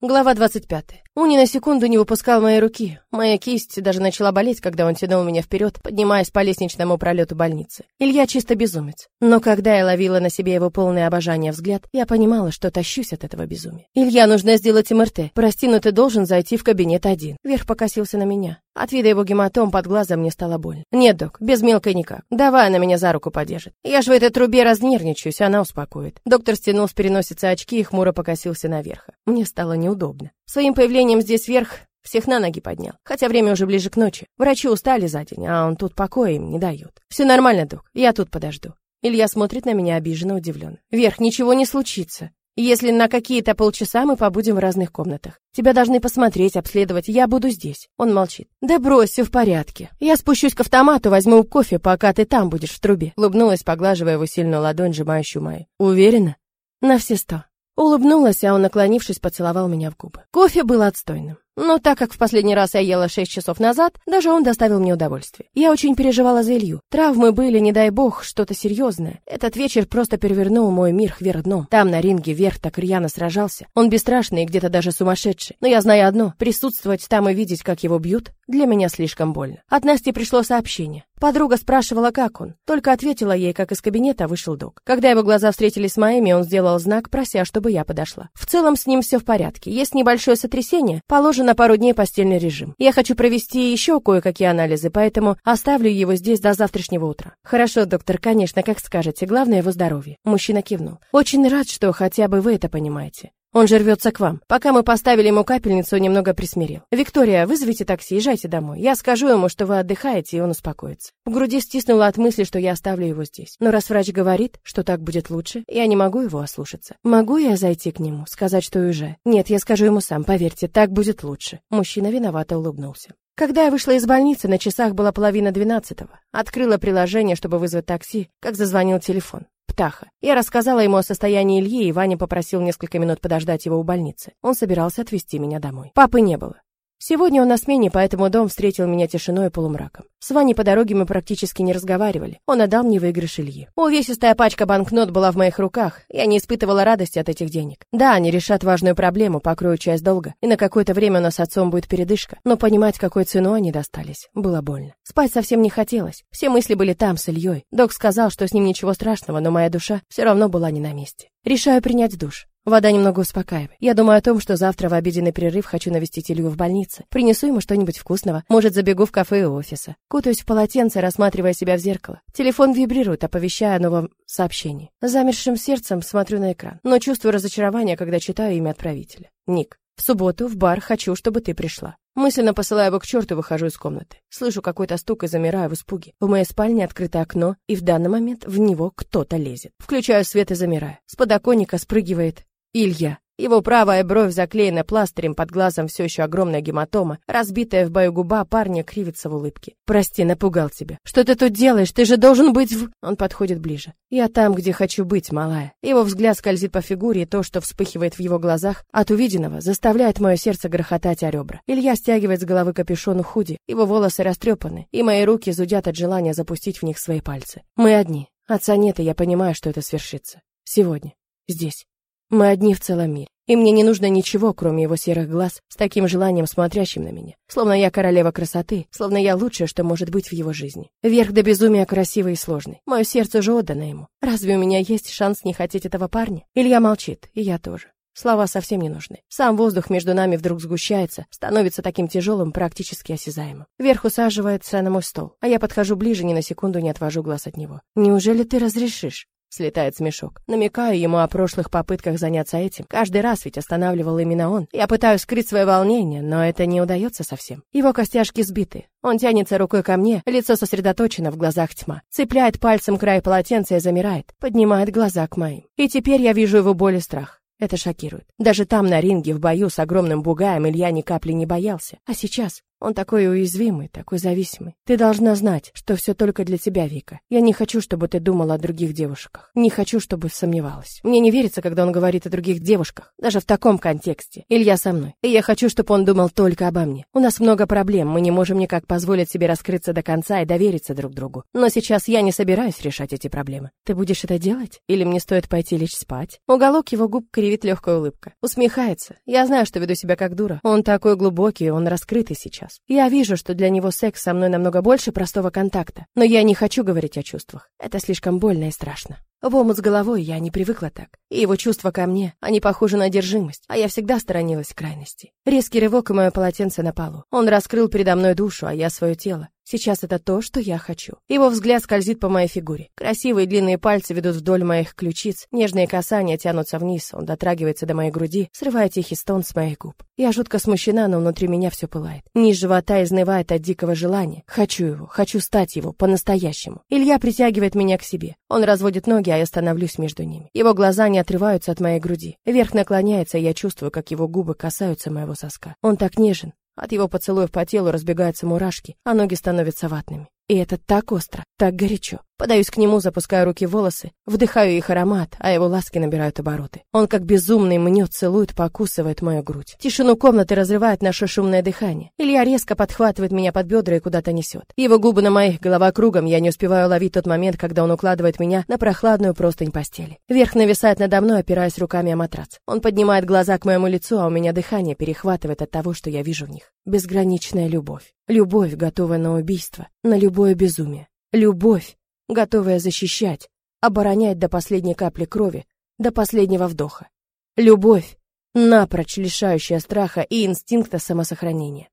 Глава 25. Уни на секунду не выпускал моей руки. Моя кисть даже начала болеть, когда он тянул меня вперед, поднимаясь по лестничному пролету больницы. Илья чисто безумец. Но когда я ловила на себе его полное обожание взгляд, я понимала, что тащусь от этого безумия. «Илья, нужно сделать МРТ. Прости, но ты должен зайти в кабинет один». Вверх покосился на меня. От вида его гематом под глазом мне стало больно. «Нет, док, без мелкой никак. Давай она меня за руку подержит. Я ж в этой трубе разнервничаюсь, она успокоит». Доктор стянул с переносицы очки и хмуро покосился наверх. Мне стало неудобно. Своим появлением здесь вверх всех на ноги поднял, хотя время уже ближе к ночи. Врачи устали за день, а он тут покоя им не дает. Все нормально, док, я тут подожду. Илья смотрит на меня обиженно, удивленно. Вверх, ничего не случится. Если на какие-то полчаса мы побудем в разных комнатах. Тебя должны посмотреть, обследовать, я буду здесь. Он молчит. Да брось, все в порядке. Я спущусь к автомату, возьму кофе, пока ты там будешь в трубе. Улыбнулась, поглаживая его сильную ладонь, сжимающую мою. Уверена? На все сто. Улыбнулась, а он, наклонившись, поцеловал меня в губы. Кофе был отстойным. Но так как в последний раз я ела шесть часов назад, даже он доставил мне удовольствие. Я очень переживала за Илью. Травмы были, не дай бог, что-то серьезное. Этот вечер просто перевернул мой мир вверх дном. Там на ринге вверх так рьяно сражался. Он бесстрашный и где-то даже сумасшедший. Но я знаю одно, присутствовать там и видеть, как его бьют, для меня слишком больно. От Насти пришло сообщение. Подруга спрашивала, как он. Только ответила ей, как из кабинета вышел док. Когда его глаза встретились с моими, он сделал знак, прося, чтобы я подошла. В целом с ним все в порядке. Есть небольшое сотрясение, положено пару дней постельный режим. Я хочу провести еще кое-какие анализы, поэтому оставлю его здесь до завтрашнего утра. Хорошо, доктор, конечно, как скажете. Главное его здоровье. Мужчина кивнул. Очень рад, что хотя бы вы это понимаете. Он же рвется к вам. Пока мы поставили ему капельницу, немного присмирил. Виктория, вызовите такси, езжайте домой. Я скажу ему, что вы отдыхаете, и он успокоится. В груди стиснуло от мысли, что я оставлю его здесь. Но раз врач говорит, что так будет лучше, я не могу его ослушаться. Могу я зайти к нему, сказать, что уезжаю? Нет, я скажу ему сам, поверьте, так будет лучше. Мужчина виновато улыбнулся. Когда я вышла из больницы, на часах была половина двенадцатого. Открыла приложение, чтобы вызвать такси, как зазвонил телефон. Птаха. Я рассказала ему о состоянии Ильи, и Ваня попросил несколько минут подождать его у больницы. Он собирался отвезти меня домой. Папы не было. Сегодня он на смене, поэтому дом встретил меня тишиной и полумраком. С Ваней по дороге мы практически не разговаривали. Он отдал мне выигрыш Ильи. Увесистая пачка банкнот была в моих руках. Я не испытывала радости от этих денег. Да, они решат важную проблему, покроют часть долга, и на какое-то время у нас с отцом будет передышка. Но понимать, какой ценой они достались, было больно. Спать совсем не хотелось. Все мысли были там, с Ильей. Док сказал, что с ним ничего страшного, но моя душа все равно была не на месте. Решаю принять душ. Вода немного успокаивает. Я думаю о том, что завтра в обеденный перерыв хочу навестить Илью в больнице. Принесу ему что-нибудь вкусного. Может, забегу в кафе и офиса. Кутаюсь в полотенце, рассматривая себя в зеркало. Телефон вибрирует, оповещая о новом сообщении. Замершим сердцем смотрю на экран, но чувствую разочарование, когда читаю имя отправителя. Ник. В субботу в бар хочу, чтобы ты пришла. Мысленно посылая его к черту, выхожу из комнаты. Слышу какой-то стук и замираю в испуге. В моей спальне открыто окно, и в данный момент в него кто-то лезет. Включаю свет и замираю. С подоконника спрыгивает Илья. Его правая бровь заклеена пластырем, под глазом все еще огромная гематома, разбитая в бою губа парня кривится в улыбке. «Прости, напугал тебя. Что ты тут делаешь? Ты же должен быть в...» Он подходит ближе. «Я там, где хочу быть, малая». Его взгляд скользит по фигуре, и то, что вспыхивает в его глазах, от увиденного, заставляет мое сердце грохотать о ребра. Илья стягивает с головы капюшон худи, его волосы растрепаны, и мои руки зудят от желания запустить в них свои пальцы. Мы одни. Отца нет, и я понимаю, что это свершится. Сегодня. Здесь. Мы одни в целом мире. И мне не нужно ничего, кроме его серых глаз, с таким желанием смотрящим на меня. Словно я королева красоты, словно я лучшее, что может быть в его жизни. Вверх до безумия красивый и сложный. Мое сердце уже отдано ему. Разве у меня есть шанс не хотеть этого парня? Илья молчит, и я тоже. Слова совсем не нужны. Сам воздух между нами вдруг сгущается, становится таким тяжелым, практически осязаемым. Вверх усаживается на мой стол, а я подхожу ближе, ни на секунду не отвожу глаз от него. «Неужели ты разрешишь?» Слетает смешок. Намекаю ему о прошлых попытках заняться этим. Каждый раз ведь останавливал именно он. Я пытаюсь скрыть свое волнение, но это не удается совсем. Его костяшки сбиты. Он тянется рукой ко мне, лицо сосредоточено, в глазах тьма. Цепляет пальцем край полотенца и замирает. Поднимает глаза к моим. И теперь я вижу его боль и страх. Это шокирует. Даже там, на ринге, в бою с огромным бугаем, Илья ни капли не боялся. А сейчас Он такой уязвимый, такой зависимый. Ты должна знать, что все только для тебя, Вика. Я не хочу, чтобы ты думала о других девушках. Не хочу, чтобы сомневалась. Мне не верится, когда он говорит о других девушках, даже в таком контексте. Илья со мной. И я хочу, чтобы он думал только обо мне. У нас много проблем, мы не можем никак позволить себе раскрыться до конца и довериться друг другу. Но сейчас я не собираюсь решать эти проблемы. Ты будешь это делать? Или мне стоит пойти лечь спать? Уголок его губ кривит легкая улыбка. Усмехается. Я знаю, что веду себя как дура. Он такой глубокий, он раскрытый сейчас. Я вижу, что для него секс со мной намного больше простого контакта. Но я не хочу говорить о чувствах. Это слишком больно и страшно. В омут с головой я не привыкла так. И его чувства ко мне, они похожи на одержимость, а я всегда сторонилась крайности. Резкий рывок и мое полотенце на полу. Он раскрыл передо мной душу, а я свое тело. Сейчас это то, что я хочу. Его взгляд скользит по моей фигуре. Красивые длинные пальцы ведут вдоль моих ключиц, нежные касания тянутся вниз, он дотрагивается до моей груди, срывая тихий стон с моих губ. Я жутко смущена, но внутри меня все пылает. Низ живота изнывает от дикого желания. Хочу его, хочу стать его, по-настоящему. Илья притягивает меня к себе. Он разводит ноги, а я становлюсь между ними. Его глаза не отрываются от моей груди. Вверх наклоняется, и я чувствую, как его губы касаются моего соска. Он так нежен, от его поцелуев по телу разбегаются мурашки, а ноги становятся ватными. И это так остро, так горячо. Подаюсь к нему, запуская руки в волосы, вдыхаю их аромат, а его ласки набирают обороты. Он как безумный мнет, целует, покусывает мою грудь. Тишину комнаты разрывает наше шумное дыхание. Илья резко подхватывает меня под бедра и куда-то несет. Его губы на моих, голова кругом, я не успеваю ловить тот момент, когда он укладывает меня на прохладную простынь постели. Верх нависает надо мной, опираясь руками о матрац. Он поднимает глаза к моему лицу, а у меня дыхание перехватывает от того, что я вижу в них. Безграничная любовь. Любовь, готовая на убийство, на любое безумие. Любовь, готовая защищать, оборонять до последней капли крови, до последнего вдоха. Любовь, напрочь лишающая страха и инстинкта самосохранения.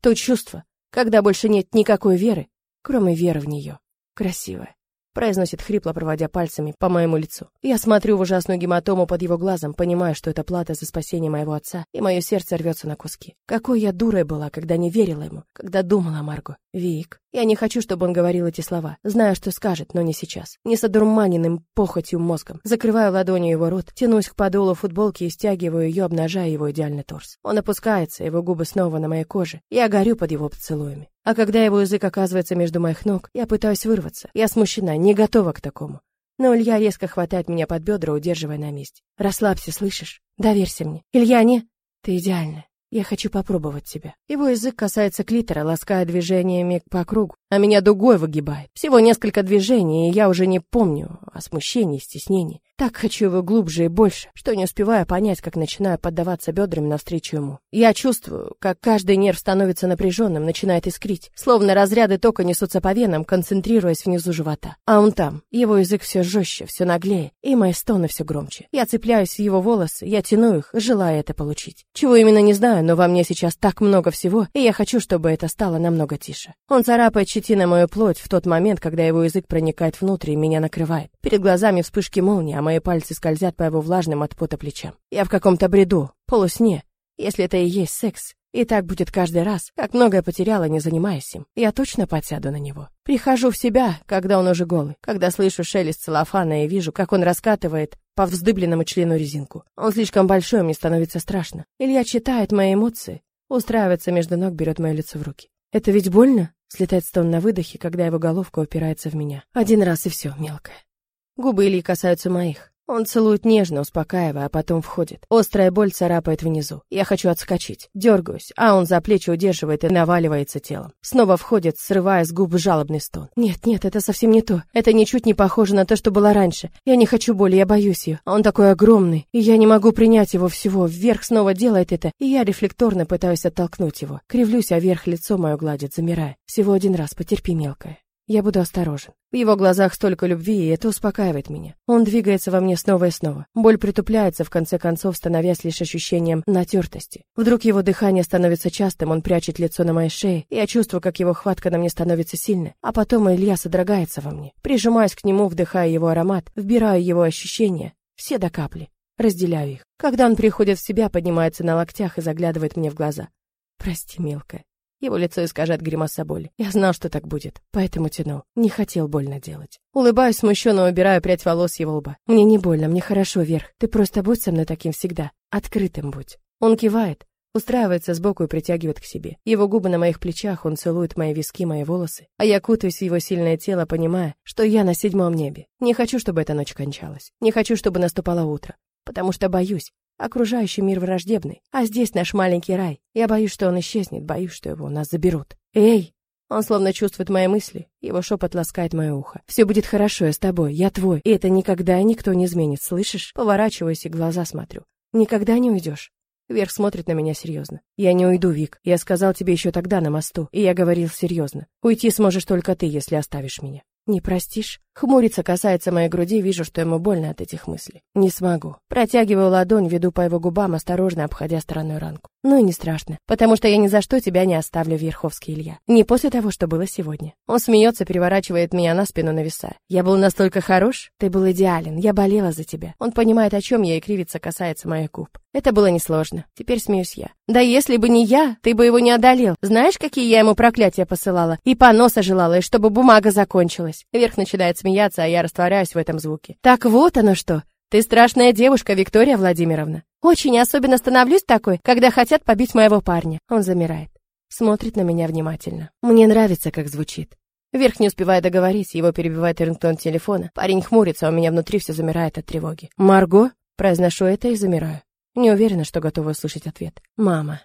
То чувство, когда больше нет никакой веры, кроме веры в нее. Красивое, произносит хрипло, проводя пальцами по моему лицу. Я смотрю в ужасную гематому под его глазом, понимая, что это плата за спасение моего отца, и мое сердце рвется на куски. Какой я дурой была, когда не верила ему, когда думала о Марго. Вик. Я не хочу, чтобы он говорил эти слова. Знаю, что скажет, но не сейчас. Не с одурманенным похотью мозгом. Закрываю ладонью его рот, тянусь к подолу футболки и стягиваю ее, обнажая его идеальный торс. Он опускается, его губы снова на моей коже. Я горю под его поцелуями. А когда его язык оказывается между моих ног, я пытаюсь вырваться. Я смущена, не готова к такому. Но Илья резко хватает меня под бедра, удерживая на месте. «Расслабься, слышишь? Доверься мне. Илья, не...» «Ты идеальная. Я хочу попробовать тебя. Его язык касается клитора, лаская движениями по кругу, а меня дугой выгибает. Всего несколько движений, и я уже не помню о смущении стеснении. Так хочу его глубже и больше, что не успеваю понять, как начинаю поддаваться бедрами навстречу ему. Я чувствую, как каждый нерв становится напряженным, начинает искрить, словно разряды тока несутся по венам, концентрируясь внизу живота. А он там, его язык все жестче, все наглее, и мои стоны все громче. Я цепляюсь в его волосы, я тяну их, желая это получить. Чего именно не знаю, но во мне сейчас так много всего, и я хочу, чтобы это стало намного тише. Он царапает щетиной мою плоть в тот момент, когда его язык проникает внутрь и меня накрывает. Перед глазами вспышки молнии, а мои пальцы скользят по его влажным от пота плечам. Я в каком-то бреду, полусне, если это и есть секс. И так будет каждый раз, как многое потеряла, не занимаясь им. Я точно подсяду на него. Прихожу в себя, когда он уже голый, когда слышу шелест целлофана и вижу, как он раскатывает по вздыбленному члену резинку. Он слишком большой, мне становится страшно. Илья читает мои эмоции, устраивается между ног, берет мое лицо в руки. «Это ведь больно?» — слетает стон на выдохе, когда его головка упирается в меня. Один раз и все, мелкое. Губы Ильи касаются моих. Он целует нежно, успокаивая, а потом входит. Острая боль царапает внизу. Я хочу отскочить. Дергаюсь, а он за плечи удерживает и наваливается телом. Снова входит, срывая с губ жалобный стон. Нет, нет, это совсем не то. Это ничуть не похоже на то, что было раньше. Я не хочу боли, я боюсь ее. Он такой огромный, и я не могу принять его всего. Вверх снова делает это, и я рефлекторно пытаюсь оттолкнуть его. Кривлюсь, а вверх лицо мое гладит, замирая. Всего один раз, потерпи, мелкая. Я буду осторожен. В его глазах столько любви, и это успокаивает меня. Он двигается во мне снова и снова. Боль притупляется, в конце концов, становясь лишь ощущением натертости. Вдруг его дыхание становится частым, он прячет лицо на моей шее. Я чувствую, как его хватка на мне становится сильной. А потом Илья содрогается во мне. Прижимаюсь к нему, вдыхая его аромат, вбираю его ощущения. Все до капли. Разделяю их. Когда он приходит в себя, поднимается на локтях и заглядывает мне в глаза. «Прости, мелкая. Его лицо искажает гримаса боли. Я знал, что так будет, поэтому тянул. Не хотел больно делать. Улыбаюсь смущенно, убираю прядь волос его лба. Мне не больно, мне хорошо, Вверх. Ты просто будь со мной таким всегда. Открытым будь. Он кивает, Устраивается сбоку и притягивает к себе. Его губы на моих плечах, он целует мои виски, мои волосы. А я кутаюсь в его сильное тело, понимая, что я на седьмом небе. Не хочу, чтобы эта ночь кончалась. Не хочу, чтобы наступало утро. Потому что боюсь. Окружающий мир враждебный. А здесь наш маленький рай. Я боюсь, что он исчезнет, боюсь, что его у нас заберут. Эй! Он словно чувствует мои мысли. Его шепот ласкает мое ухо. «Все будет хорошо, я с тобой, я твой. И это никогда никто не изменит, слышишь?» Поворачиваюсь и глаза смотрю. «Никогда не уйдешь?» Верх смотрит на меня серьезно. «Я не уйду, Вик. Я сказал тебе еще тогда на мосту, и я говорил серьезно. Уйти сможешь только ты, если оставишь меня». «Не простишь?» Хмурится, касается моей груди, вижу, что ему больно от этих мыслей. Не смогу. Протягиваю ладонь, веду по его губам, осторожно обходя стороной ранку. Ну и не страшно, потому что я ни за что тебя не оставлю, Верховский Илья. Не после того, что было сегодня. Он смеется, переворачивает меня на спину, нависая. Я был настолько хорош? Ты был идеален, я болела за тебя. Он понимает, о чем я, и кривится, касается моих губ. Это было несложно. Теперь смеюсь я. Да если бы не я, ты бы его не одолел. Знаешь, какие я ему проклятия посылала? И поноса желала, и чтобы бумага закончилась. Верх начинает смеяться а я растворяюсь в этом звуке. Так вот оно что. Ты страшная девушка, Виктория Владимировна. Очень особенно становлюсь такой, когда хотят побить моего парня. Он замирает. Смотрит на меня внимательно. Мне нравится, как звучит. Верх не успевая договорить, его перебивает рингтон телефона. Парень хмурится, а у меня внутри все замирает от тревоги. «Марго?» Произношу это и замираю. Не уверена, что готова услышать ответ. «Мама».